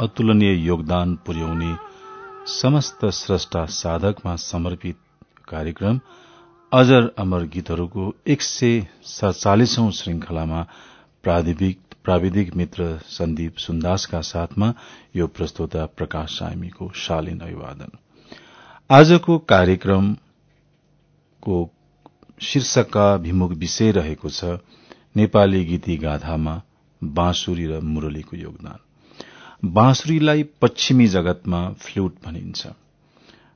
अतुलनीय योगदान पुर्याउने समस्त स्रष्टा साधकमा समर्पित कार्यक्रम अजर अमर गीतहरूको एक सय सड़चालिसौं श्रृंखलामा प्राविधिक मित्र सन्दीप सुन्दासका साथमा यो प्रस्तोता प्रकाश सामीको शालीन अभिवादन। आजको कार्यक्रमको शीर्षकका विमुख विषय रहेको छ नेपाली गीती गाथामा बाँसुरी र मुरलीको योगदान। बाँसुरीलाई पश्चिमी जगतमा फ्लुट भनिन्छ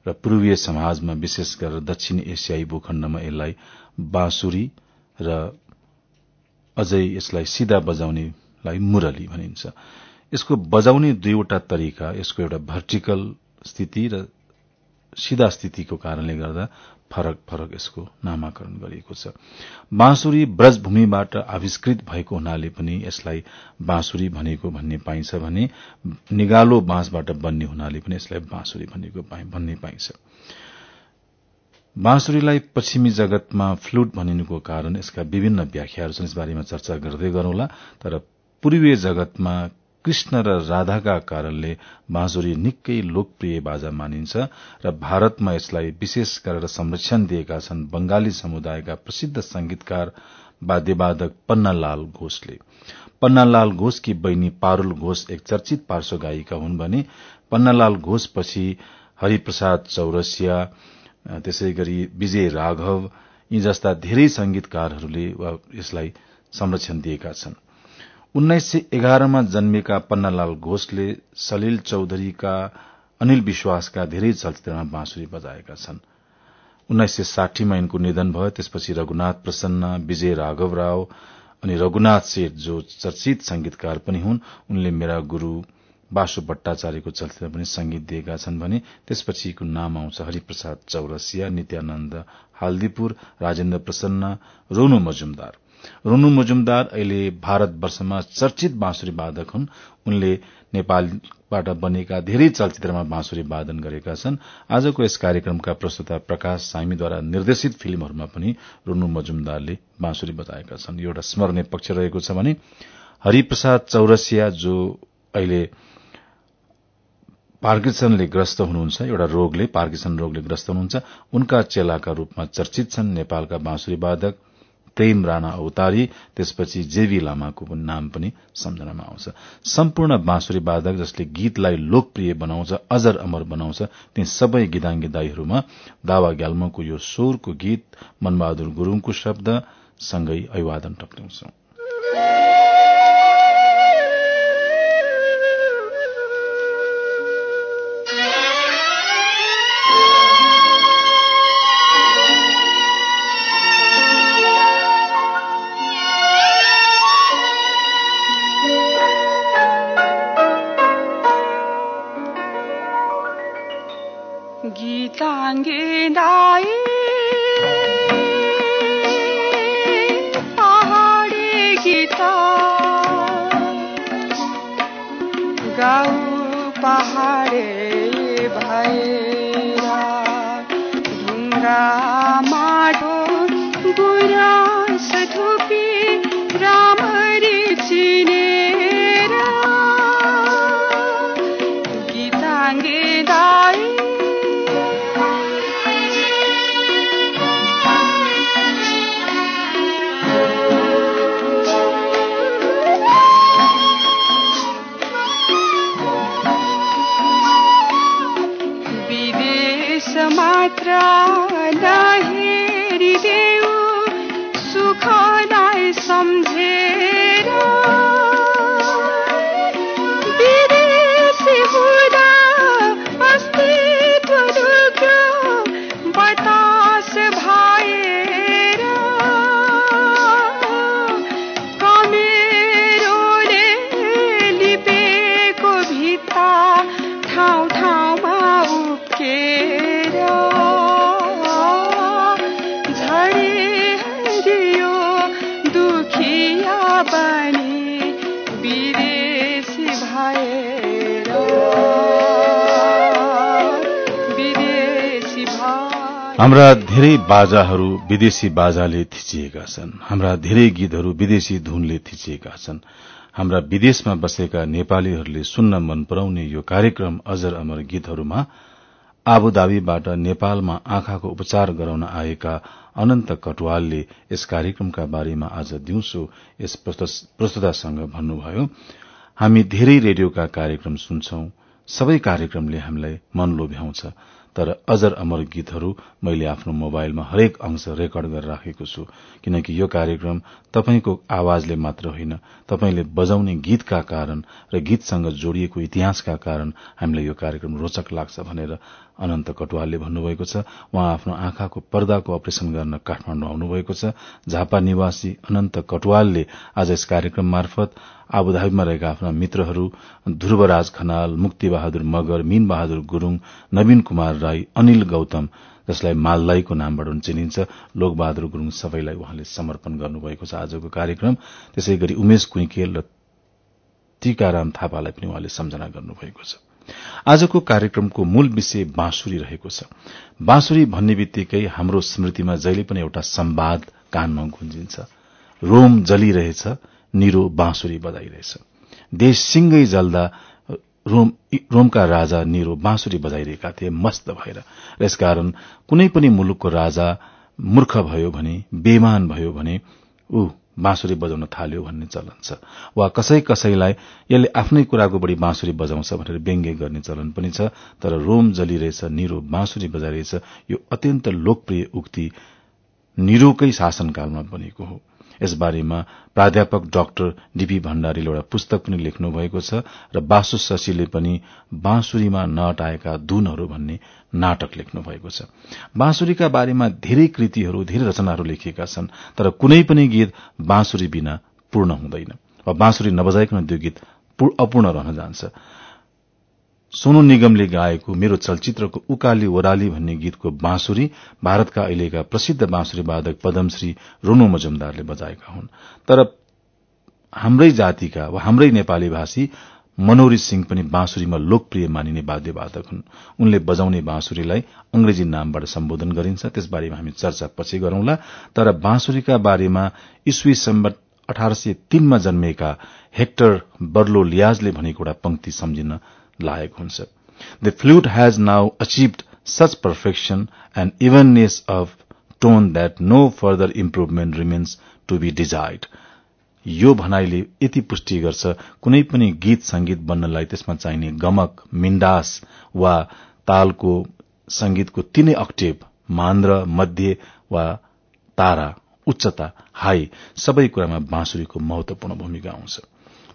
र पूर्वीय समाजमा विशेष गरेर दक्षिण एसियाई भूखण्डमा यसलाई बाँसुरी र अझै यसलाई सिधा बजाउनेलाई मुरली भनिन्छ। यसको बजाउने दुईवटा तरिका यसको एउटा भर्टिकल स्थिति र सिधा स्थितिको कारणले गर्दा फरक फरक यसको नामाकरण गरिएको छ। बाँसुरी ब्रजभूमिबाट आविष्कृत भएको हुनाले पनि यसलाई बाँसुरी भनेको भन्ने पाइन्छ भने निगालो बाँसबाट बन्ने हुनाले पनि यसलाई बाँसुरी भनेको भन्ने पाइन्छ। बाँसुरीलाई पश्चिमी जगतमा फ्लुट भनिनुको कारण यसका विभिन्न व्याख्याहरू छन् यसबारेमा चर्चा गर्दै गरौंला तर पूर्वीय जगतमा कृष्ण र राधाका कारणले बाँसुरी निकै लोकप्रिय बाजा मानिन्छ र भारतमा यसलाई विशेष गरेर संरक्षण दिएका छन् बंगाली समुदायका प्रसिद्ध संगीतकार वाद्यवादक पन्नालाल घोषले। पन्नालाल घोषकी बहिनी पारूल घोष एक चर्चित पार्श्व गायिका हुन् भने पन्नालाल घोषपछि हरिप्रसाद चौरसिया त्यसै गरी विजय राघव यी जस्ता धेरै संगीतकारहरूले यसलाई संरक्षण दिएका छन्। उन्नाइस सय एघारमा जन्मेका पन्नालाल घोषले सलिल चौधरीका अनिल विश्वासका धेरै चलचित्रमा बाँसुरी बजाएका छन्। उन्नाइस सय साठीमा यिनको निधन भयो त्यसपछि रघुनाथ प्रसन्न विजय राघव राव अनि रघुनाथ सेठ जो चर्चित संगीतकार पनि हुन् उनले मेरा गुरू बासु भट्टाचार्यको चलचित्र पनि संगीत दिएका छन् भने त्यसपछिको नाम आउँछ हरिप्रसाद चौरसिया नित्यानन्द हाल्दीपुर राजेन्द्र प्रसन्न रोनु मजुमदार। रोनु मजुमदार अहिले भारतवर्षमा चर्चित बाँसुरी वादक हुन्। उनले नेपालबाट बनेका धेरै चलचित्रमा बाँसुरी वादन गरेका छन्। आजको यस कार्यक्रमका प्रस्तुता प्रकाश सामीद्वारा निर्देशित फिल्महरूमा पनि रोनु मजुमदारले बाँसुरी बजाएका छन्। एउटा स्मरणीय पक्ष रहेको छ भने हरिप्रसाद चौरसिया जो अहिले पार्किसनले ग्रस्त हुनुहुन्छ एउटा रोगले पार्किसन रोगले ग्रस्त हुनुहुन्छ उनका चेलाका रूपमा चर्चित छन्। नेपालका बाँसुरी वादक प्रेम राणा अवतारी त्यसपछि जेवी लामाको नाम पनि सम्झनामा आउँछ। सम्पूर्ण बाँसुरी वादक जसले गीतलाई लोकप्रिय बनाउँछ अजर अमर बनाउँछ ती सबै गिदाङ्गी दाईहरूमा दावा ग्याल्मोको यो स्वरको गीत मनबहादुर गुरूङको शब्द सँगै अभिवादन टक्राउँछौं। ठाउँ ठाउँ हाम्रा धेरै बाजाहरू विदेशी बाजाले थिचिएका छन्। हाम्रा धेरै गीतहरू विदेशी धुनले थिचिएका छन्। हाम्रा विदेशमा बसेका नेपालीहरूले सुन्न मन पराउने यो कार्यक्रम अजर अमर गीतहरूमा आबुधाबीबाट नेपालमा आँखाको उपचार गराउन आएका अनन्त कटवालले यस कार्यक्रमका बारेमा आज दिउँसो यस प्रस्तुतासँग भन्नुभयो। हामी धेरै रेडियोका कार्यक्रम सुन्छौं। सबै कार्यक्रमले हामीलाई मन लोभ्याउँछ। तर अजर अमर गीतहरू मैले आफ्नो मोबाइलमा हरेक अंश रेकर्ड गरेर राखेको छु किनकि यो कार्यक्रम तपाईँको आवाजले मात्र होइन तपाईँले बजाउने गीतका कारण र गीतसँग जोडिएको इतिहासका कारण हामीलाई यो कार्यक्रम रोचक लाग्छ भनेर अनन्त कटुवालले भन्नुभएको छ उहाँ आफ्नो आँखाको पर्दाको अपरेशन गर्न काठमाडौँ आउनुभएको छ। झापा निवासी अनन्त कटुवालले आज यस कार्यक्रम मार्फत आबुधाबीमा रहेका आफ्ना मित्रहरू ध्रुवराज खनाल मुक्ति बहादुर मगर मीन बहादुर गुरूङ नवीन कुमार राई अनिल गौतम जसलाई मालदाईको नामबाट चिनिन्छ लोकबहादुर गुरूङ सबैलाई उहाँले समर्पण गर्नुभएको छ आजको कार्यक्रम। त्यसै उमेश कुइकेल र टीकाराम थापालाई पनि उहाँले सम्झना गर्नुभएको छ। आजको कार्यक्रमको मूल विषय बाँसुरी रहेको छ। बाँसुरी भन्ने बित्तिकै हाम्रो स्मृतिमा जहिले पनि एउटा सम्वाद कानमा गुन्जिन्छ। रोम जलिरहेछ निरो बाँसुरी बजाइरहेछ। देश सिंगै जल्दा रोम, रोमका राजा निरो बाँसुरी बजाइरहेका थिए मस्त भएर। र यसकारण कुनै पनि मुलुकको राजा मूर्ख भयो भने बेमान भयो भने ऊ बाँसुरी बजाउन थाल्यो भन्ने चलन छ। वा कसै कसैलाई यसले आफ्नै कुराको बढी बाँसुरी बजाउँछ भनेर व्यङ्ग्य गर्ने चलन पनि छ तर रोम जलिरहेछ निरो बाँसुरी बजाइरहेछ यो अत्यन्त लोकप्रिय उक्ति निरोकै शासनकालमा बनेको हो। यसबारेमा प्राध्यापक डाक्टर डीपी भण्डारीले एउटा पुस्तक पनि लेख्नु भएको छ र बासु शशीले पनि बाँसुरीमा नअटाएका धुनहरू भन्ने नाटक लेख्नु भएको छ। बाँसुरीका बारेमा धेरै कृतिहरू धेरै रचनाहरू लेखिएका छन् तर कुनै पनि गीत बाँसुरी बिना पूर्ण हुँदैन। वा बाँसुरी नबजाइकन त्यो गीत अपूर्ण रहन जान्छ। सोनु निगमले गाएको मेरो चलचित्रको उकाली ओराली भन्ने गीतको बाँसुरी भारतका अहिलेका प्रसिद्ध बाँसुरी वादक पदमश्री रोनु मजुमदारले बजाएका हुन्। तर हाम्रै जातिका वा हाम्रै नेपाली भाषी मनोरी सिंह पनि बाँसुरीमा लोकप्रिय मानिने वाद्यवादक हुन्। उनले बजाउने बाँसुरीलाई अंग्रेजी नामबाट सम्बोधन गरिन्छ। त्यसबारेमा हामी चर्चा पछि गरौंला। तर बाँसुरीका बारेमा इस्वी सम्बत अठार सय तीनमा जन्मेका हेक्टर बर्लो लियाजले भनेको एउटा पंक्ति सम्झिन लायक हुन्छ। The flute has now achieved such perfection and evenness of tone that no further improvement remains to be desired यो भनाइले यति पुष्टि गर्छ कुनै पनि गीत संगीत बन्नलाई त्यसमा चाहिने गमक मिन्डास वा तालको संगीतको तीनै अक्टेभ मान्द्र मध्य वा तारा उच्चता हाई सबै कुरामा बाँसुरीको महत्वपूर्ण भूमिका आउँछ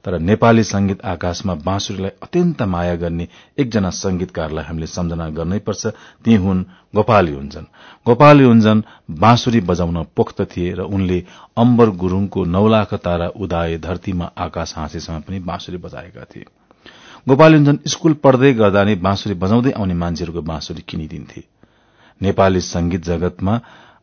तर नेपाली संगीत आकाशमा बाँसुरीलाई अत्यन्त माया गर्ने एकजना संगीतकारलाई हामीले सम्झना गर्नैपर्छ ती हुन् गोपाली हुन्छन् गोपाली हुन्छन् बाँसुरी बजाउन पोख्त थिए र उनले अम्बर गुरूङको नौलाख तारा उदाय धरतीमा आकाश हाँसेसम्म पनि बाँसुरी बजाएका थिए। गोपाली हुन्छन् स्कूल पढ्दै गर्दा नै बाँसुरी बजाउँदै आउने मान्छेहरूको बाँसुरी किनिदिन्थे। नेपाली संगीत जगतमा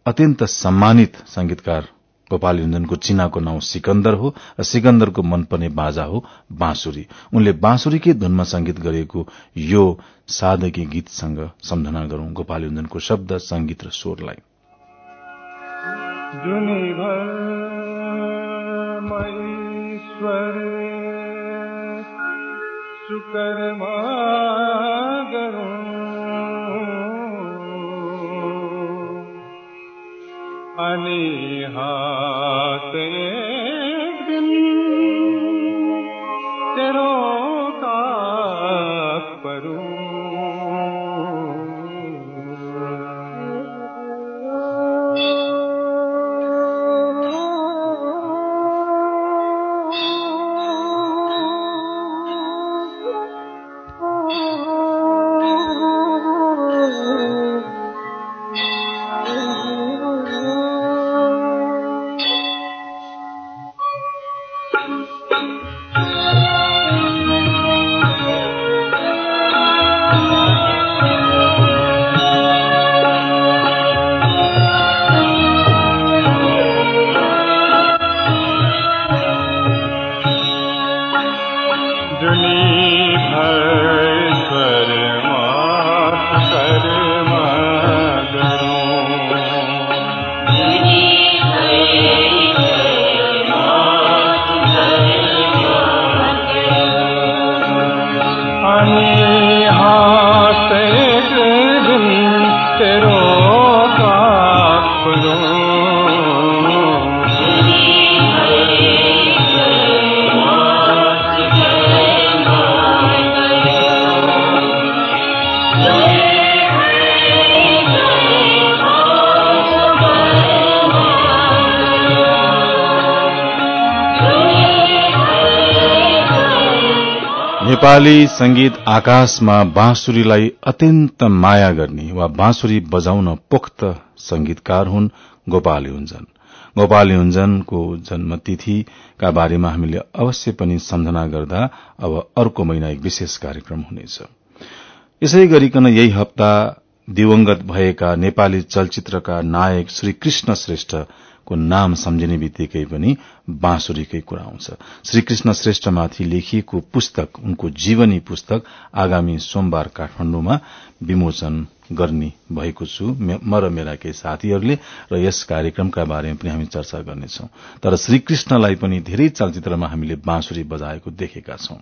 अत्यन्त सम्मानित संगीतकार गोपाल युन्दनको चिनाको नाउँ सिकन्दर हो र सिकन्दरको मनपर्ने बाजा हो बाँसुरी। उनले बाँसुरीकै धुनमा संगीत गरेको यो सादगी गीतसँग सम्झना गरौं। गोपाल युन्दनको शब्द संगीत र स्वरलाई। अनि हाथ नेपाली संगीत आकाशमा बाँसुरीलाई अत्यन्त माया गर्ने वा बाँसुरी बजाउन पोख्त संगीतकार हुन् गोपाल हुन्जन गोपाल हुन्जनको जन्मतिथिका बारेमा हामीले अवश्य पनि सम्झना गर्दा अब अर्को महिना एक विशेष कार्यक्रम हुनेछ। यसै गरिकन यही हप्ता दिवंगत भएका नेपाली चलचित्रका नायक श्री कृष्ण श्रेष्ठ को नाम सम्झिने बित्तिकै पनि बाँसुरीकै कुरा आउँछ श्री कृष्ण श्रेष्ठमाथि लेखिएको पुस्तक उनको जीवनी पुस्तक आगामी सोमबार काठमाण्डुमा विमोचन गर्ने भएको छु। म र मेरा केही साथीहरूले र यस कार्यक्रमका बारेमा पनि हामी चर्चा गर्नेछौ। तर श्रीकृष्णलाई पनि धेरै चलचित्रमा हामीले बाँसुरी बजाएको देखेका छौं।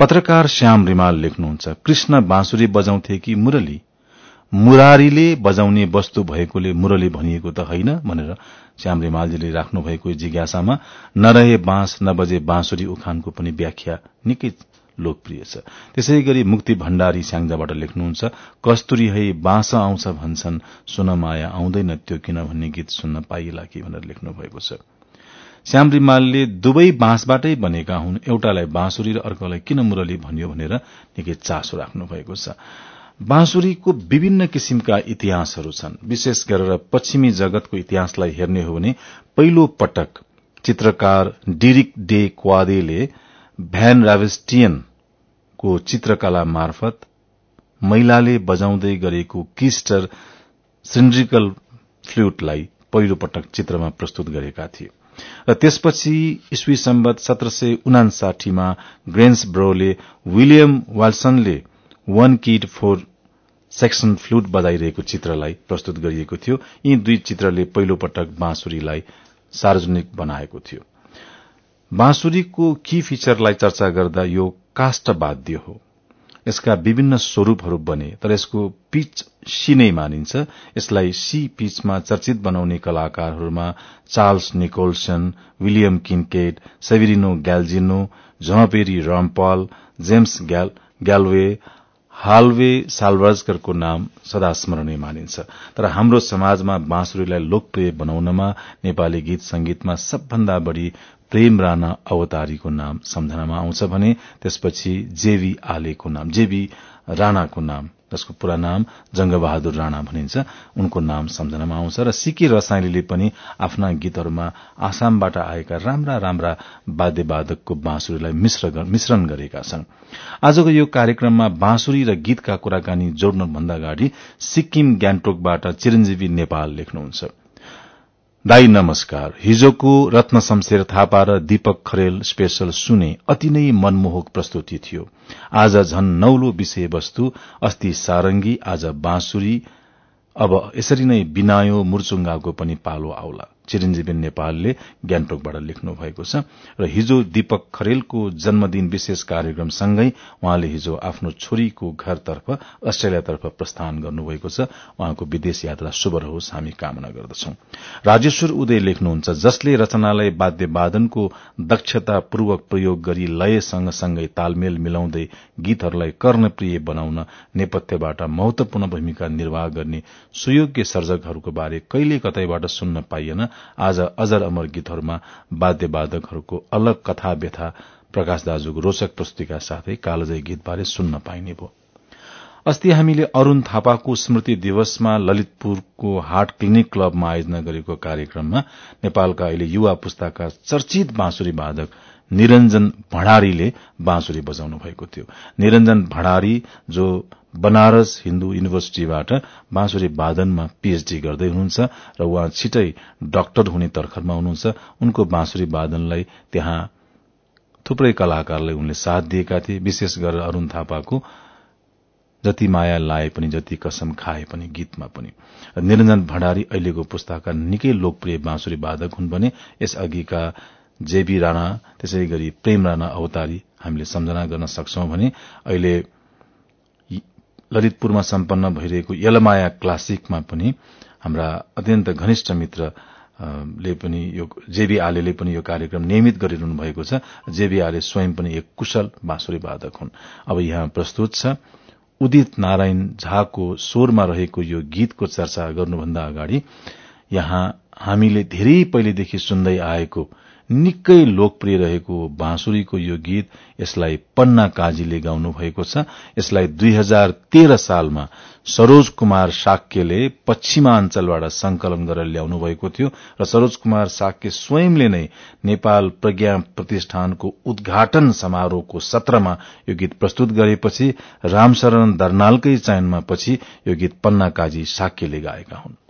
पत्रकार श्याम रिमाल लेख्नुहुन्छ कृष्ण बाँसुरी बजाउँथे कि मुरली? मुरारीले बजाउने वस्तु भएकोले मुरली भनिएको त होइन भनेर श्याम राख्नु भएको जिज्ञासामा नरहे बाँस नबजे बाँसुरी उखानको पनि व्याख्या निकै लोकप्रिय छ। त्यसै गरी मुक्ति भण्डारी स्याङ्जाबाट लेख्नुहुन्छ कस्तुरी है बाँस आउँछ भन्छन् सुन माया आउँदैन त्यो किन भन्ने गीत सुन्न पाइला कि भनेर लेख्नु भएको छ। श्याम रिमालले दुवै बाँसबाटै बनेका हुन् एउटालाई बाँसुरी र अर्कोलाई किन मुरली भनियो भनेर निकै चासो राख्नु भएको छ। बाँसुरीको विभिन्न किसिमका इतिहासहरू छन्। विशेष गरेर पश्चिमी जगतको इतिहासलाई हेर्ने हो भने पहिलो पटक चित्रकार डिरिक डे क्वादेले भ्यान रावेस्टियनको चित्रकला मार्फत महिलाले बजाउँदै गरेको किस्टर सिन्ड्रिकल फ्लुटलाई पहिलो पटक चित्रमा प्रस्तुत गरेका थिए। र त्यसपछि इस्वी सम्बत सत्र सय उनासाठीमा ग्रेन्स ब्रोले William वाल्सनले one keyed four section flute बजाइरहेको चित्रलाई प्रस्तुत गरिएको थियो। यी दुई चित्रले पहिलो पटक बाँसुरीलाई सार्वजनिक बनाएको थियो। बाँसुरीको की फिचरलाई चर्चा गर्दा यो काष्ठवाद्य हो। यसका विभिन्न स्वरूपहरू बने तर यसको पिच सी नै मानिन्छ। यसलाई सी पिचमा चर्चित बनाउने कलाकारहरूमा Charles Nicholson William Kincaid Severino Gazzelloni Jean Pierre Rampal James Galway हालवे सालवर्जकरको नाम सदा स्मरणीय मानिन्छ। तर हाम्रो समाजमा बाँसुरीलाई लोकप्रिय बनाउनमा नेपाली गीत संगीतमा सबभन्दा बढ़ी प्रेम राणा अवतारीको नाम सम्झनामा आउँछ भने त्यसपछि जेवी आलेको नाम जेवी राणाको नाम जसको पूरा नाम जंगबहादुर राणा भनिन्छ। उनको नाम सम्झनामा आउँछ र सिकी रसाइलीले पनि आफ्ना गीतहरूमा आसामबाट आएका राम्रा राम्रा वाद्यवादकको बाँसुरीलाई मिश्रण गरेका छन्। आजको यो कार्यक्रममा बाँसुरी र गीतका कुराकानी जोड्नुभन्दा अगाडि सिक्किम ग्यान्टोकबाट चिरञ्जीवी नेपाल लेख्नुहुन्छ। दाई नमस्कार। हिजोको रत्न शमशेर थापा र दीपक खरेल स्पेशल सुने अति नै मनमोहक प्रस्तुति थियो। आज झन नौलो विषयवस्तु अस्ति सारंगी आज बाँसुरी। अब यसरी नै बिनायो मुर्चुङ्गाको पनि पालो आउला। चिरञ्जीवी नेपालले ग्यान्टोकबाट लेख्नु भएको छ। र हिजो दीपक खरेलको जन्मदिन विशेष कार्यक्रमसँगै उहाँले हिजो आफ्नो छोरीको घरतर्फ अस्ट्रेलियातर्फ प्रस्थान गर्नुभएको छ। उहाँको विदेश यात्रा शुभ रहोस् हामी कामना गर्दछौ। राजेश्वर उदय लेख्नुहुन्छ जसले रचनालाई वाद्यवादनको दक्षतापूर्वक प्रयोग गरी लय सँगसँगै तालमेल मिलाउँदै गीतहरूलाई कर्णप्रिय बनाउन नेपथ्यबाट महत्वपूर्ण भूमिका निर्वाह गर्ने सुयोग्य सर्जकहरूको बारे कहिले कतैबाट सुन्न पाइएन आज अजर अमर गीतहरूमा वाद्यवादकहरूको अलग कथा व्यथा प्रकाश दाजुको रोचक प्रस्तुतिका साथै कालजय गीतबारे सुन्न पाइने भयो। अस्ति हामीले अरूण थापाको स्मृति दिवसमा ललितपुरको हार्ट क्लिनिक क्लबमा आयोजना गरेको कार्यक्रममा नेपालका अहिले युवा पुस्ताका चर्चित बाँसुरी वादक निरञ्जन भण्डारीले बाँसुरी बजाउनु भएको थियो। निरञ्जन भण्डारी जो बनारस हिन्दू युनिभर्सिटीबाट बाँसुरी वादनमा पीएचडी गर्दै हुनुहुन्छ र उहाँ छिटै डाक्टर हुने तर्खरमा हुनुहुन्छ। उनको बाँसुरी वादनलाई त्यहाँ थुप्रै कलाकारलाई उनले साथ दिएका थिए। विशेष गरेर अरूण थापाको जति माया लाए पनि जति कसम खाए पनि गीतमा पनि। निरञ्जन भण्डारी अहिलेको पुस्ताका निकै लोकप्रिय बाँसुरी वादक हुन् भने यसअघिका जेबी राणा त्यसै गरी प्रेम राणा अवतारी हामीले सम्झना गर्न सक्छौं भने अहिले ललितपुरमा सम्पन्न भइरहेको यलमाया क्लासिकमा पनि हाम्रा अत्यन्त घनिष्ठ मित्र ले पनि यो जेबी आलेले पनि यो कार्यक्रम नियमित गरिरहनु भएको छ। जेबी आले स्वयं पनि एक कुशल बाँसुरी वादक हुन्। अब यहाँ प्रस्तुत छ उदित नारायण झाको स्वरमा रहेको यो गीतको चर्चा गर्नुभन्दा अगाडि यहाँ हामीले धेरै पहिलेदेखि सुन्दै आएको निकै लोकप्रिय रहेको बाँसुरीको यो गीत यसलाई पन्ना काजीले गाउनु भएको छ। यसलाई दुई हजार तेह्र सालमा सरोज कुमार साक्यले पश्चिमाञ्चलबाट संकलन गरेर ल्याउनु भएको थियो र सरोज कुमार साक्य स्वयंले नै नेपाल प्रज्ञा प्रतिष्ठानको उद्घाटन समारोहको सत्रमा यो गीत प्रस्तुत गरेपछि रामशरण दर्नालकै चयनमा पछि यो गीत पन्ना काजी साक्यले गाएका हुन्।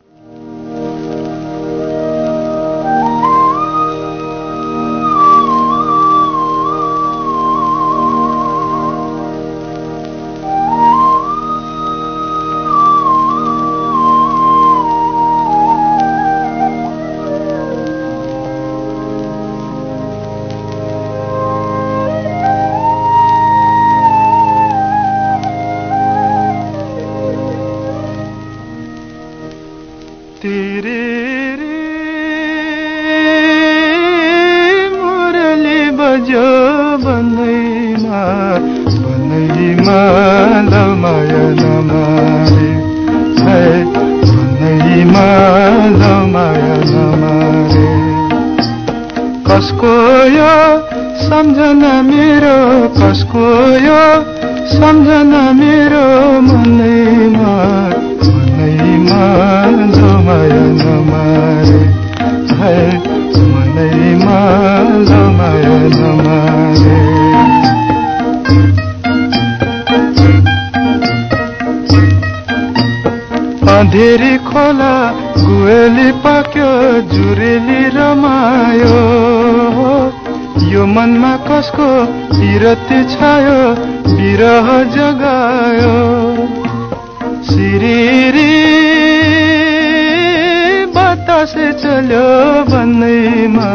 चल्यो भन्दैमा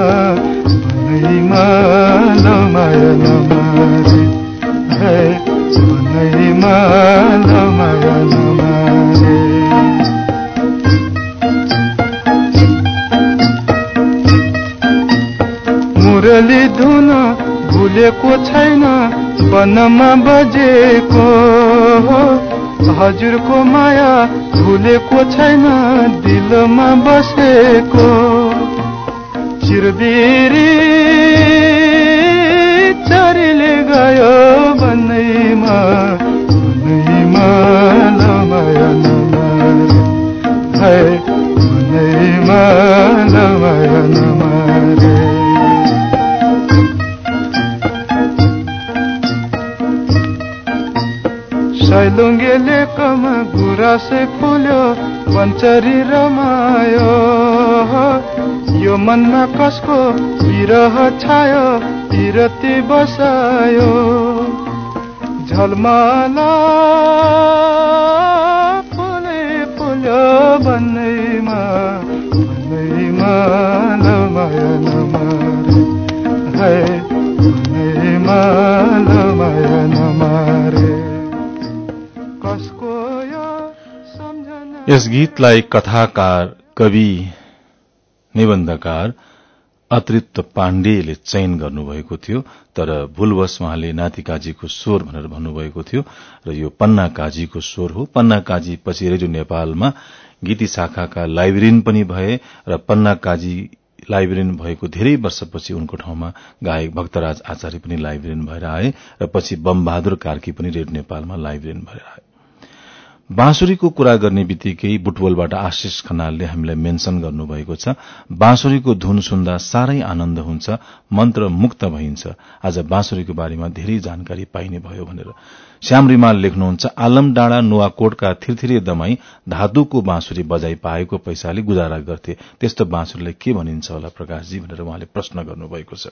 भन्दैमा लमाया लमारे भन्दैमा लमाया लमारे मुरली धुन भुलेको छैन वनमा बजेको हजुरको माया भुलेको छैन दिलमा बसेको चिरबिरी चरीले गयो भन्दैमा भन्दैमा लमाया नमारे। भन्दैमा लमाया नमारे। सैलुङ्गेले कमा गुरासे फुल्यो पञ्चरी रमायो। यो मनमा कसको विरह छायो विरति बसायो। झलमाला फुले फुल्यो भन्दैमा भन्दैमा लमाया नमारे। है भन्दैमा यस गीतलाई कथाकार कवि निबन्धकार अतृप्त पाण्डेले चयन गर्नुभएको थियो तर भूलवश उहाँले नाति काजीको स्वर भनेर भन्नुभएको थियो र यो पन्ना काजीको स्वर हो। पन्ना काजी पछि रेडियो नेपालमा गीती शाखाका लाइब्रेरियन पनि भए र पन्ना काजी लाइब्रेरियन भएको धेरै वर्षपछि उनको ठाउँमा गायक भक्तराज आचार्य पनि लाइब्रेरियन भएर आए र पछि बमबहादुर कार्की पनि रेडियो नेपालमा लाइब्रेरियन भएर आए। बाँसुरीको कुरा गर्ने बित्तिकै बुटवलबाट आशिष खनालले हामीलाई मेन्सन गर्नुभएको छ बाँसुरीको धुन सुन्दा साह्रै आनन्द हुन्छ मन्त्र मुक्त भइन्छ। आज बाँसुरीको बारेमा धेरै जानकारी पाइने भयो भनेर। श्याम रिमाल लेख्नुहुन्छ आलम डाँडा नुवाकोटका थिरथिरे दमाई धातुको बाँसुरी बजाई पाएको पैसाले गुजारा गर्थे। त्यस्तो बाँसुरीलाई के भनिन्छ होला प्रकाशजी भनेर उहाँले प्रश्न गर्नुभएको छ।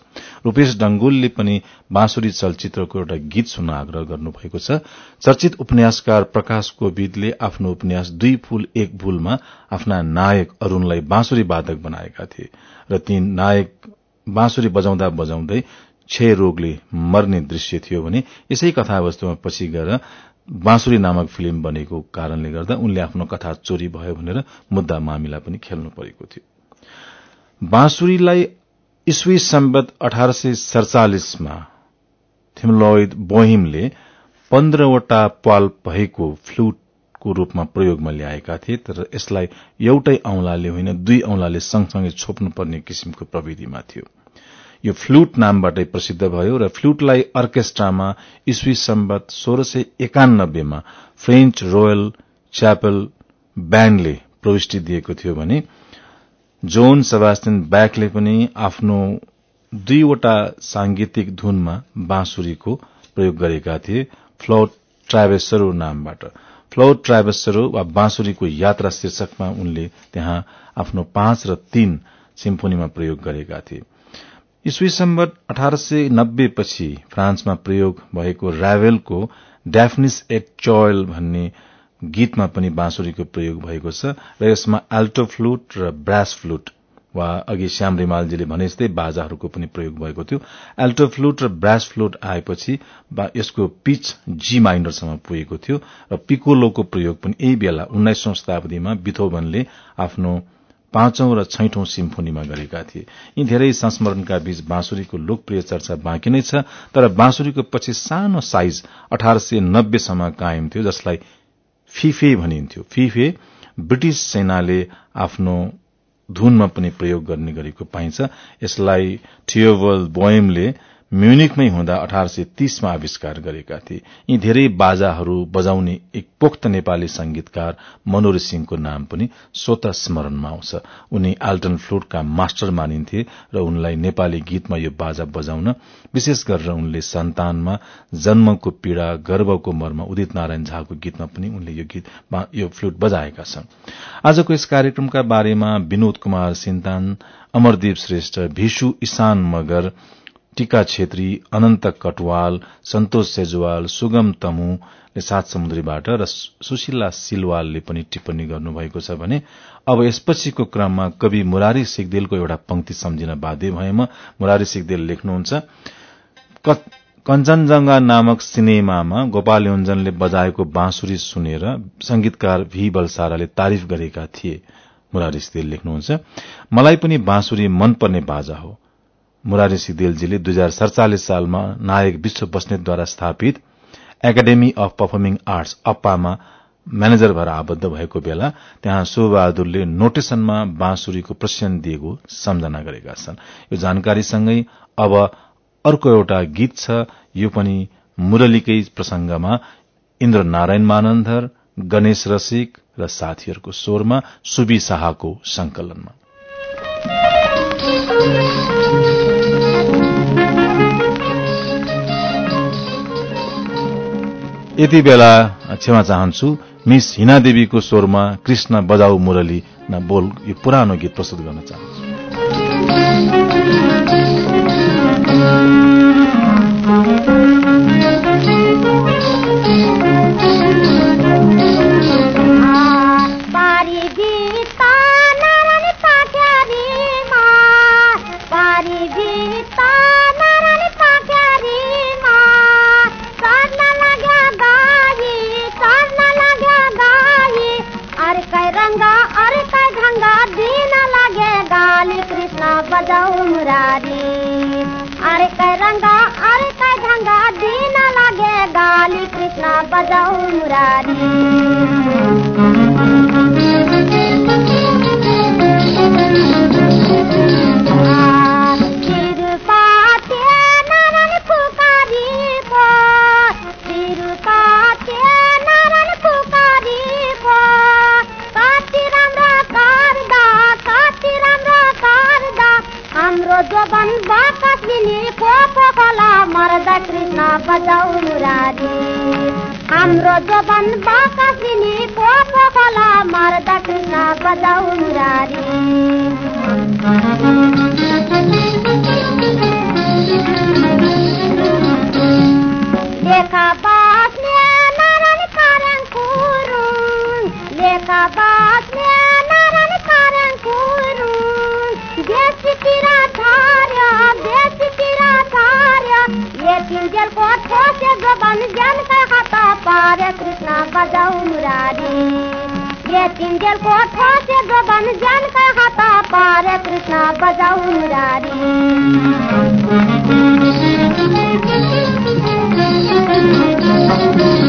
रूपेश डंगोलले पनि बाँसुरी चलचित्रको एउटा गीत सुन्न आग्रह गर्नुभएको छ। चर्चित उपन्यासकार प्रकाश कोविदले आफ्नो उपन्यास दुई फूल एक भूलमा आफ्ना नायक अरूणलाई बाँसुरी वादक बनाएका थिए। र ती नायक बाँसुरी बजाउँदा बजाउँदै क्षय रोगले मर्ने दृश्य थियो भने यसै कथावस्तुमा पछि गएर बाँसुरी नामक फिल्म बनेको कारणले गर्दा उनले आफ्नो कथा चोरी भयो भनेर मुद्दा मामिला पनि खेल्नु परेको थियो। बाँसुरीलाई इस्वी सम्बत अठार सय सड़चालिसमा थिमलोइड बोहिमले पन्ध्रवटा पाल भएको फ्लुटको रूपमा प्रयोगमा ल्याएका थिए तर यसलाई एउटै औंलाले होइन दुई औंलाले सँगसँगै छोप्नुपर्ने किसिमको प्रविधिमा थियो। यो फ्लुट नामबाटै प्रसिद्ध भयो र फ्लुटलाई अर्केस्ट्रामा ईस्वी सम्बत सोह्र सय एकानब्बेमा फ्रेन्च रोयल च्यापल ब्याण्डले प्रविष्टि दिएको थियो भने जोन सेबास्टिन ब्याकले पनि आफ्नो दुईवटा सांगीतिक धुनमा बाँसुरीको प्रयोग गरेका थिए फ्लोट ट्राभेसरो नामबाट। फ्लोट ट्राभेसरो वा बाँसुरीको यात्रा शीर्षकमा उनले त्यहाँ आफ्नो पाँच र तीन सिम्फोनीमा प्रयोग गरेका थिए। ईस्वी सम्बत अठार सय नब्बे पछि फ्रान्समा प्रयोग भएको रावेलको ड्याफनिस एट चोयल भन्ने गीतमा पनि बाँसुरीको प्रयोग भएको छ र यसमा आल्टो फ्लुट र ब्रास फ्लुट वा अघि श्याम रिमालजीले भने जस्तै बाजाहरूको पनि प्रयोग भएको थियो। एल्टो फ्लुट र ब्रास फ्लुट आएपछि यसको पिच जी माइनरसम्म पुगेको थियो र पिकोलोको प्रयोग पनि यही बेला उन्नाइसौं शताब्दीमा बिथोभनले आफ्नो पाँचौं र छैठौं सिम्फोनीमा गरेका थिए। यी धेरै संस्मरणका बीच बाँसुरीको लोकप्रिय चर्चा बाँकी नै छ तर बाँसुरीको पछि सानो साइज अठार सय नब्बेसम्म कायम थियो जसलाई फिफे भनिन्थ्यो। फिफे ब्रिटिश सेनाले आफ्नो धुनमा पनि प्रयोग गर्ने गरेको पाइन्छ। यसलाई थियोवल बोयमले म्युनिकमै हुँदा अठार सय तीसमा आविष्कार गरेका थिए। यी धेरै बाजाहरू बजाउने एक पोख्त नेपाली संगीतकार मनोहर सिंहको नाम पनि स्वत स्मरणमा आउँछ। उनी आल्टन फ्लुटका मास्टर मानिन्थे र उनलाई नेपाली गीतमा यो बाजा बजाउन विशेष गरेर उनले सन्तानमा जन्मको पीड़ा गर्वको मर्म उदित नारायण झाको गीतमा पनि उनले यो गीत यो फ्लुट बजाएका छन्। आजको यस कार्यक्रमका बारेमा विनोद कुमार सिन्तान अमरदीप श्रेष्ठ भिशु इशान मगर टीका छेत्री अनन्त कटवाल सन्तोष सेजवाल सुगम तमुले सात समुद्रीबाट र सुशीला सिलवालले पनि टिप्पणी गर्नुभएको छ भने अब यसपछिको क्रममा कवि मुरारी सिगदेलको एउटा पंक्ति सम्झिन बाध्य भएमा मुरारी सिगदेल लेख्नुहुन्छ कञ्चनजंघा नामक सिनेमामा गोपाल योन्जनले बजाएको बाँसुरी सुनेर संगीतकार भी बलसाराले तारिफ गरेका थिए मुरारी सिगदेल लेख्नुहुन्छ। मलाई पनि बाँसुरी मनपर्ने बाजा हो। मुरारी सिदेलजीले दुई हजार सड़चालिस सालमा नायक विश्व बस्नेतद्वारा स्थापित एकाडेमी अफ पर्फर्मिङ आर्ट्स अप्पामा म्यानेजर भएर आबद्ध भएको बेला त्यहाँ शुभबहादुरले नोटेशनमा बाँसुरीको प्रशिक्षण दिएको सम्झना गरेका छन्। यो जानकारीसँगै अब अर्को एउटा गीत छ यो पनि मुरलीकै प्रसंगमा इन्द्र नारायण मानन्धर गणेश रसिक र साथीहरूको स्वरमा सुबी शाहको संकलनमा यति बेला क्षमा चाहन्छु मिस हिना देवीको स्वरमा कृष्ण बजाउ मुरली बोल यो पुरानो गीत प्रस्तुत गर्न चाहन्छु। गाली कृष्ण बजाऊ मुरारी। जोबन बाकस लिने मर्दा कृष्ण बजाउ मुरारी हाम्रो जोबन बाकस बजाउ मुरारी यति जेलको ठोसे जोबन ज्ञानका हात पार्य कृष्ण बजाउ मुरारी। लाहुराको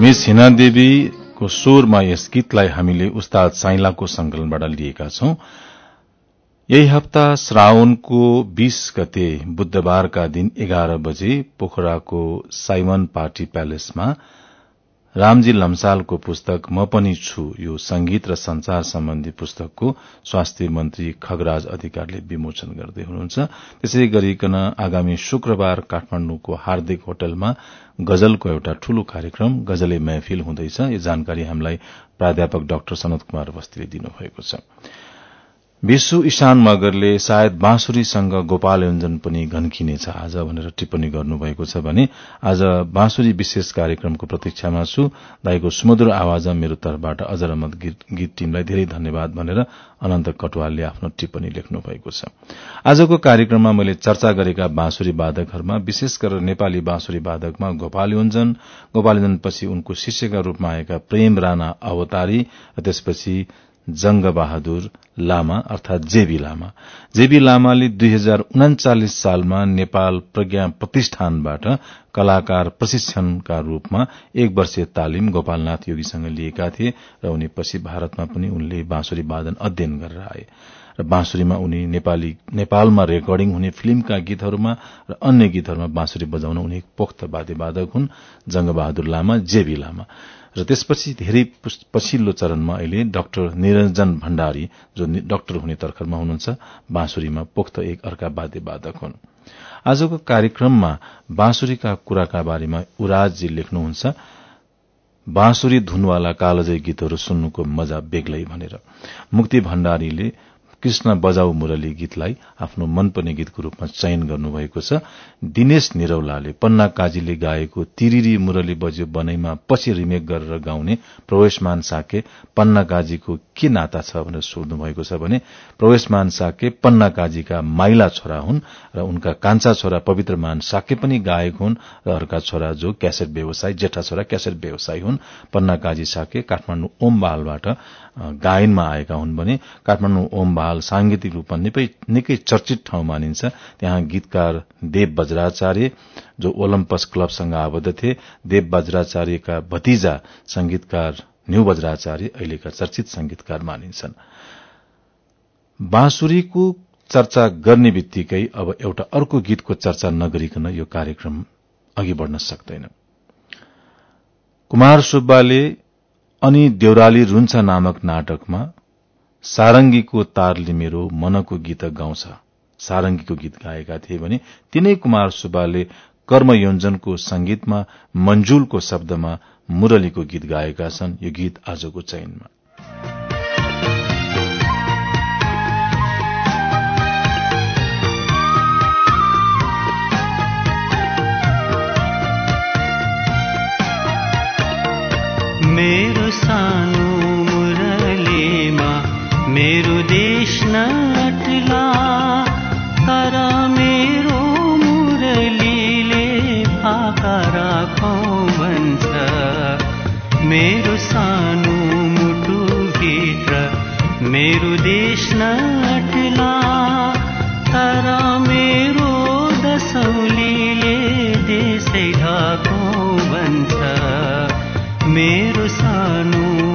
मिस हिना देवीको स्वरमा यस गीतलाई हामीले उस्ताद साइलाको संकलनबाट लिएका छौं। यही हप्ता श्रावणको बीस गते बुधबारका दिन एघार बजे पोखराको साइमन पार्टी प्यालेसमा रामजी लम्सालको पुस्तक म पनि छु यो संगीत र संचार सम्बन्धी पुस्तकको स्वास्थ्य मन्त्री खगराज अधिकारीले विमोचन गर्दै हुनुहुन्छ। त्यसै गरिकन आगामी शुक्रबार काठमाण्डुको हार्दिक होटलमा गजलको एउटा ठूलो कार्यक्रम गजले महफिल हुँदैछ। यो जानकारी हामीलाई प्राध्यापक डाक्टर सनत कुमार बस्तीले दिनुभएको छ। विश्व ईशान मगरले सायद बाँसुरीसँग गोपाल योजन पनि घन्किनेछ। आज भनेर टिप्पणी गर्नुभएको छ भने आज बाँसुरी विशेष कार्यक्रमको प्रतीक्षामा छु। दाईको सुमधुर आवाजमा मेरो तर्फबाट अजर अहमद गीत टीमलाई धेरै धन्यवाद भनेर अनन्त कटवालले आफ्नो टिप्पणी लेख्नु भएको छ। आजको कार्यक्रममा मैले चर्चा गरेका बाँसुरी वादकहरूमा विशेष गरेर नेपाली बाँसुरी वादकमा गोपाल योञ्जन गोपाल पछि उनको शिष्यका रूपमा आएका प्रेम राणा अवतारी र त्यसपछि जंग बहादुर लामा अर्थात जेबी लामा। जेबी लामाले दुई हजार उनाचालिस सालमा नेपाल प्रज्ञा प्रतिष्ठानबाट कलाकार प्रशिक्षणका रूपमा एक वर्षीय तालिम गोपालनाथ योगीसँग लिएका थिए र उनी पछि भारतमा पनि उनले बाँसुरी वादन अध्ययन गरेर आए। र बाँसुरीमा उनी नेपाली नेपालमा रेकर्डिङ हुने फिल्मका गीतहरूमा र अन्य गीतहरूमा बाँसुरी बजाउन उनी पोख्त वाद्यवादक हुन् जंगबहादुर लामा जेबी लामा। र त्यसपछि धेरै पछिल्लो चरणमा अहिले डाक्टर निरञ्जन भण्डारी जो डाक्टर हुने तर्खरमा हुनुहुन्छ बाँसुरीमा पोख्त एक अर्का वाद्यवादक हुन्। आजको कार्यक्रममा बाँसुरीका कुराका बारेमा उराजजी लेख्नुहुन्छ बाँसुरी धुनवाला कालजय गीतहरू सुन्नुको मजा बेग्लै भनेर। मुक्ति भण्डारीले कृष्ण बजाउ मुरली गीतलाई आफ्नो मनपर्ने गीतको रूपमा चयन गर्नुभएको छ। दिनेश निरौलाले पन्ना काजीले गाएको तिरिरी मुरली बज्यो बनैमा पछि रिमेक गरेर गाउने प्रवेशमान साके पन्ना काजीको के नाता छ भनेर सोध्नु भएको छ भने प्रवेशमान साके पन्ना काजीका माइला छोरा हुन् र उनका कान्छा छोरा पवित्रमान साके पनि गायक हुन् र अर्का छोरा जो क्यासेट व्यवसाय जेठा छोरा क्यासेट व्यवसायी हुन्। पन्ना काजी साके काठमाण्डु ओमबालबाट गायनमा आएका हुन् भने काठमाण्डु ओमबाल सांगीतिक रूपमा निकै चर्चित ठाउँ मानिन्छ। त्यहाँ गीतकार देव बज्राचार्य जो ओलम्पस क्लबसँग आबद्ध थिए देव बज्राचार्यका भतिजा संगीतकार न्यू बज्राचार्य अहिलेका चर्चित संगीतकार मानिन्छन्। बाँसुरीको चर्चा गर्ने बित्तिकै अब एउटा अर्को गीतको चर्चा नगरिकन यो कार्यक्रम अघि बढ़न सक्दैन। कुमार सुब्बाले अनि देउराली रुन्छ नामक नाटकमा सारंगीको तारले मेरो मनको गीत गाउँछ। सारंगीको गीत गाएका थिए भने तिनै कुमार सुब्बाले कर्मयोजनको संगीतमा मंजुलको शब्दमा मुरलीको गीत गाएका छन्। यो गीत आजको चयनमा मेरो सानो मुरलीमा मेरो देश नटला तर मेरो मुरलीले पाका राखौ भन्छ। मेरो सानो मुटुभित्र मेरो देश नटला तर मेरो दसौलीले देशै ढाको भन्छ। मेरो सानो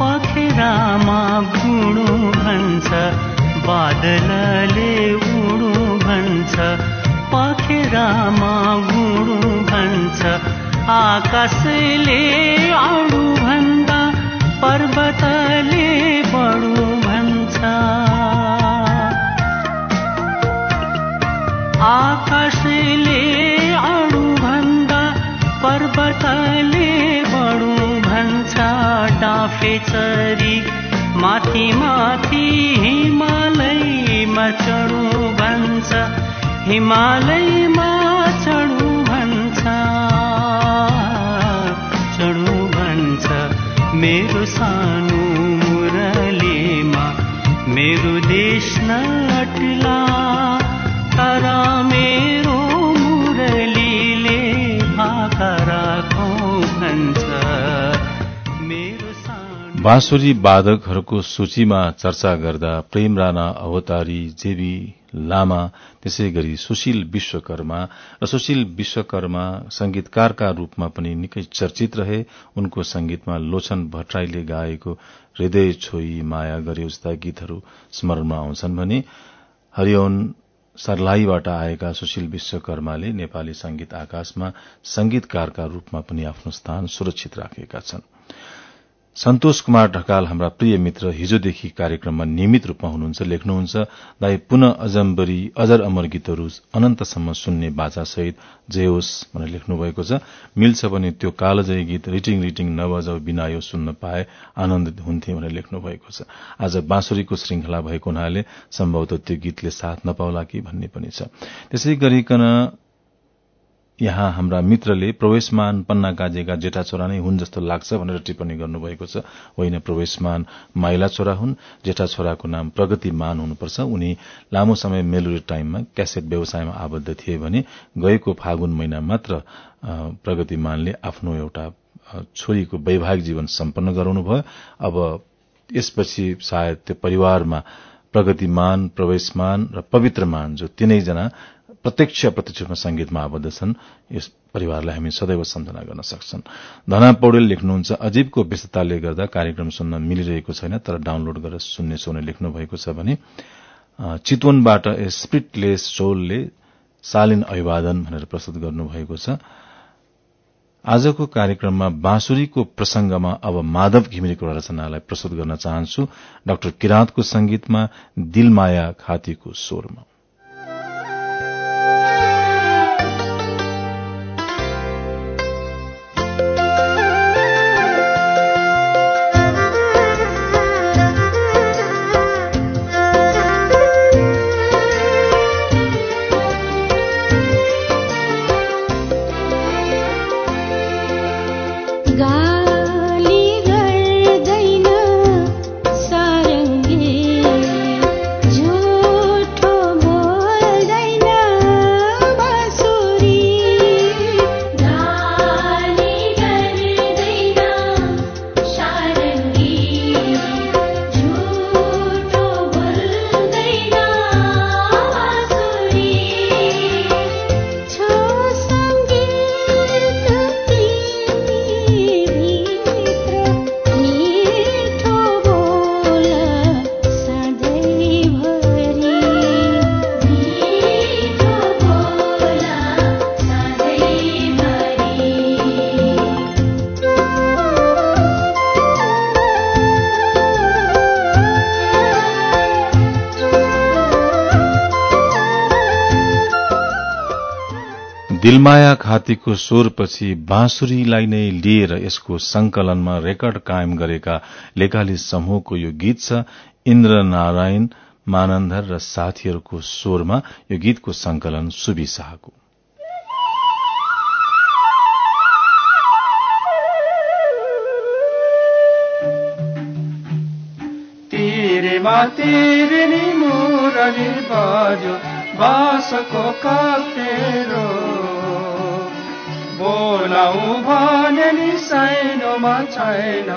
पखेरामा गुडु भन्छ। बादलले उडु भन्छ। पखेरामा गुडु भन्छ। आकाशले अडु भन्दा पर्वतले चरी माथि माथि हिमालयमा चढु भन्छ। हिमालयमा बाँसुरी वादकहरूको सूचीमा चर्चा गर्दा प्रेम राणा अवतारी जेबी लामा त्यसै गरी सुशील विश्वकर्मा र सुशील विश्वकर्मा संगीतकारका रूपमा पनि निकै चर्चित रहे। उनको संगीतमा लोचन भट्टराईले गाएको हृदय छोई माया गर्यो जस्ता गीतहरू स्मरणमा आउँछन् भने हरिओन सर्लाहीबाट आएका सुशील विश्वकर्माले नेपाली संगीत आकाशमा संगीतकारका रूपमा पनि आफ्नो स्थान सुरक्षित राखेका छन्। सन्तोष कुमार ढकाल हाम्रा प्रिय मित्र हिजोदेखि कार्यक्रममा नियमित रूपमा हुनुहुन्छ लेख्नुहुन्छ। दाई पुनः अजम्बरी अजर अमर गीतहरू अनन्तसम्म सुन्ने बाजा सहित जयोस् भनेर लेख्नु भएको छ। मिल्छ भने त्यो कालजय गीत रिटिङ रिटिङ नबजाउ बिना यो सुन्न पाए आनन्दित हुन्थे भनेर लेख्नु भएको छ। आज बाँसुरीको श्रृंखला भएको हुनाले सम्भवतः त्यो गीतले साथ नपाउला कि भन्ने पनि छ। त्यसै गरिकन यहाँ हाम्रा मित्रले प्रवेशमान पन्ना काजेका जेठा छोरा नै हुन् जस्तो लाग्छ भनेर टिप्पणी गर्नुभएको छ। होइन प्रवेशमान माइला छोरा हुन् जेठा छोराको नाम प्रगतिमान हुनुपर्छ। उनी लामो समय मेलोडी टाइममा क्यासेट व्यवसायमा आबद्ध थिए भने गएको फागुन महिना मात्र प्रगतिमानले आफ्नो एउटा छोरीको वैवाहिक जीवन सम्पन्न गराउनुभयो। अब यसपछि सायद त्यो परिवारमा प्रगतिमान प्रवेशमान र पवित्रमान जो तीनैजना प्रत्यक्ष प्रत्यक्ष रूपमा संगीतमा आबद्ध छन्। यस परिवारलाई हामी सदैव सम्झना गर्न सक्छन्। धना पौडेल लेख्नुहुन्छ अजीबको व्यस्तताले गर्दा कार्यक्रम सुन्न मिलिरहेको छैन तर डाउनलोड गरेर सुन्ने सोने लेख्नु भएको छ भने चितवनबाट स्प्रिटलेस सोलले सालिन अभिवादन भनेर प्रस्तुत गर्नुभएको छ। आजको कार्यक्रममा बाँसुरीको प्रसंगमा अब माधव घिमिरेको रचनालाई प्रस्तुत गर्न चाहन्छु। डाक्टर किराँतको संगीतमा दिलमाया खातीको स्वरमा। दिलमाया खातीको स्वरपछि बाँसुरीलाई नै लिएर यसको संकलनमा रेकर्ड कायम गरेका लेकाली समूहको यो गीत छ इन्द्र नारायण मानन्धर र साथीहरूको स्वरमा यो गीतको संकलन सुबी शाहको बासको कापेरो बोलाउ भने नि साइनोमा छैन।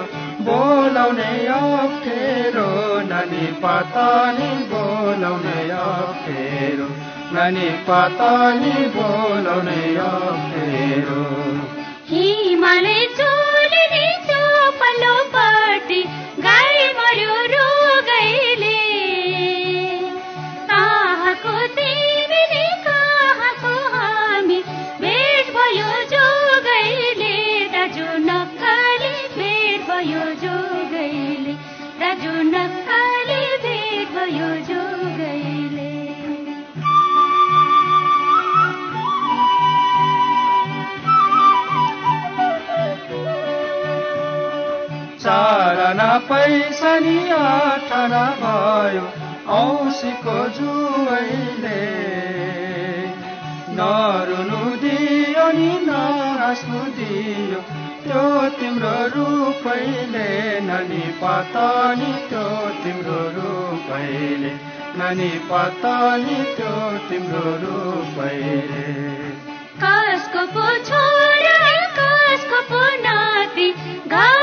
बोलाउने अप्ठेरो नानी पातानी बोलाउने अप्ठेरो नानी पातानी बोलाउने अप्ठेरो हिमालय चोलिने चोपल्लोपट्टि चारना पैसा नि भयो औँसीको जुवैले। नरुनु दियो नि नहाँस्नु दियो त्यो तिम्रो रूपैले। नानी पातानी त्यो तिम्रो रूपैले। नानी पातानी त्यो तिम्रो रूपैले। कसको पो छोरा कसको पो नाति घर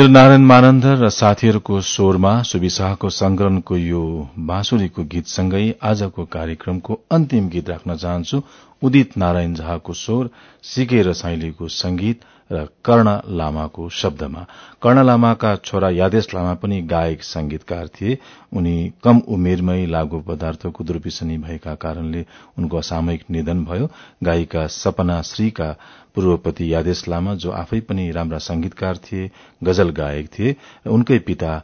इन्द्रनारायण मानन्द र साथीहरूको स्वरमा सुविशाहको संकलनको यो बाँसुरीको गीतसँगै आजको कार्यक्रमको अन्तिम गीत राख्न चाहन्छु। उदित नारायण झाको स्वर सिके र साइलीको संगीत र कर्ण लामाको शब्दमा। कर्ण लामाका छोरा यादेश लामा पनि गायक संगीतकार थिए। उनी कम उमेरमै लागू पदार्थको दुर्विसनी भएका कारणले उनको असामयिक निधन भयो। गायिका सपना श्रीका पूर्वपति यादेश लामा जो आफै पनि राम्रा संगीतकार थिए गजल गायक थिए र उनकै पिता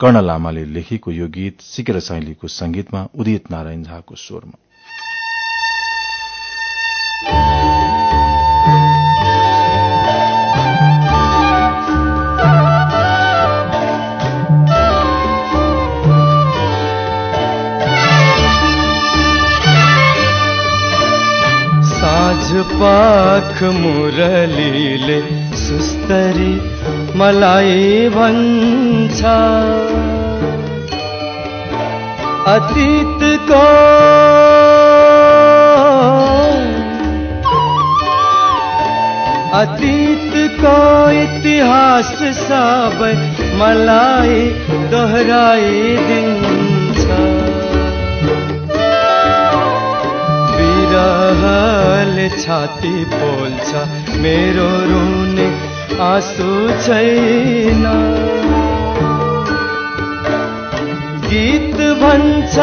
कर्ण लामाले लेखेको यो गीत सिकेर शैलीको संगीतमा उदित नारायण झाको स्वरमा। पाख मुरलीले सुस्तरी मलाई भन्छ। अतीतको अतीतको इतिहास सबै मलाई दोहोऱ्याइदिन्छ। विरहले छाती पोल्छ मेरो रुने आँसु छैन। गीत भन्छ।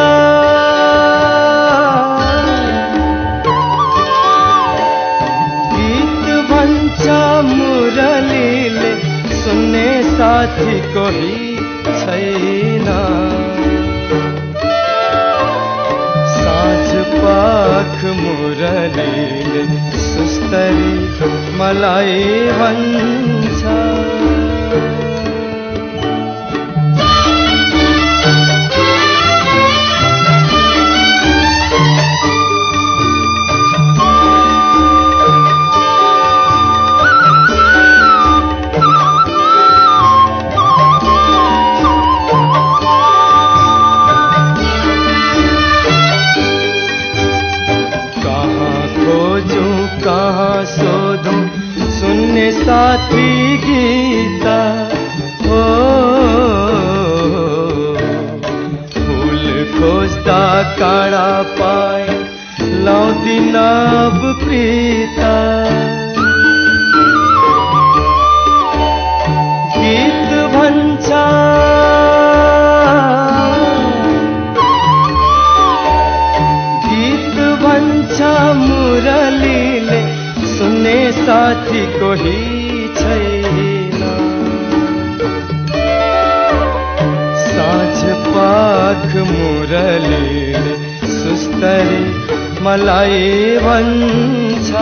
गीत भन्छ मुरलीले। सुन्ने साथी कोही छैन। पाख मुरलीले सुस्तरी मलाई भन्छ नाब प्रीता। गीत भन्छ गीत भन्छ मुरलीले सुन्ने साथी कोही छैन। साँझ पाख मुरलीले सुस्तरी मलाई भन्छ।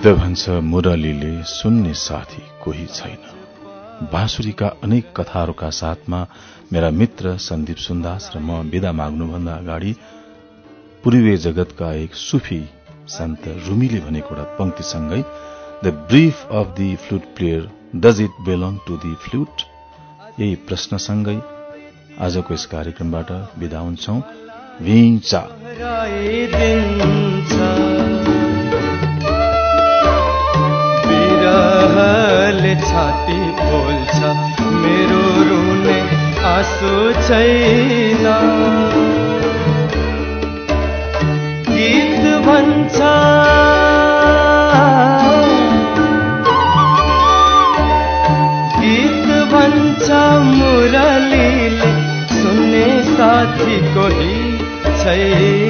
गीत भन्छ मुरलीले सुन्ने साथी कोही छैन। बाँसुरीका अनेक कथाहरूका साथमा मेरा मित्र सन्दीप सुन्दास र म विदा माग्नुभन्दा अगाडि पूर्वीय जगतका एक सुफी सन्त रुमीले भनेको एउटा पंक्तिसँगै the grief of the flute player does it belong to the flute? यही प्रश्नसँगै आजको यस कार्यक्रमबाट विदा हुन्छौ। बिरहले छाती बोल्छ। मेरो रुने आँसु छैन। गीत भन्छ। गीत भन्छ मुरलीले। सुन्ने साथी कोही छैन।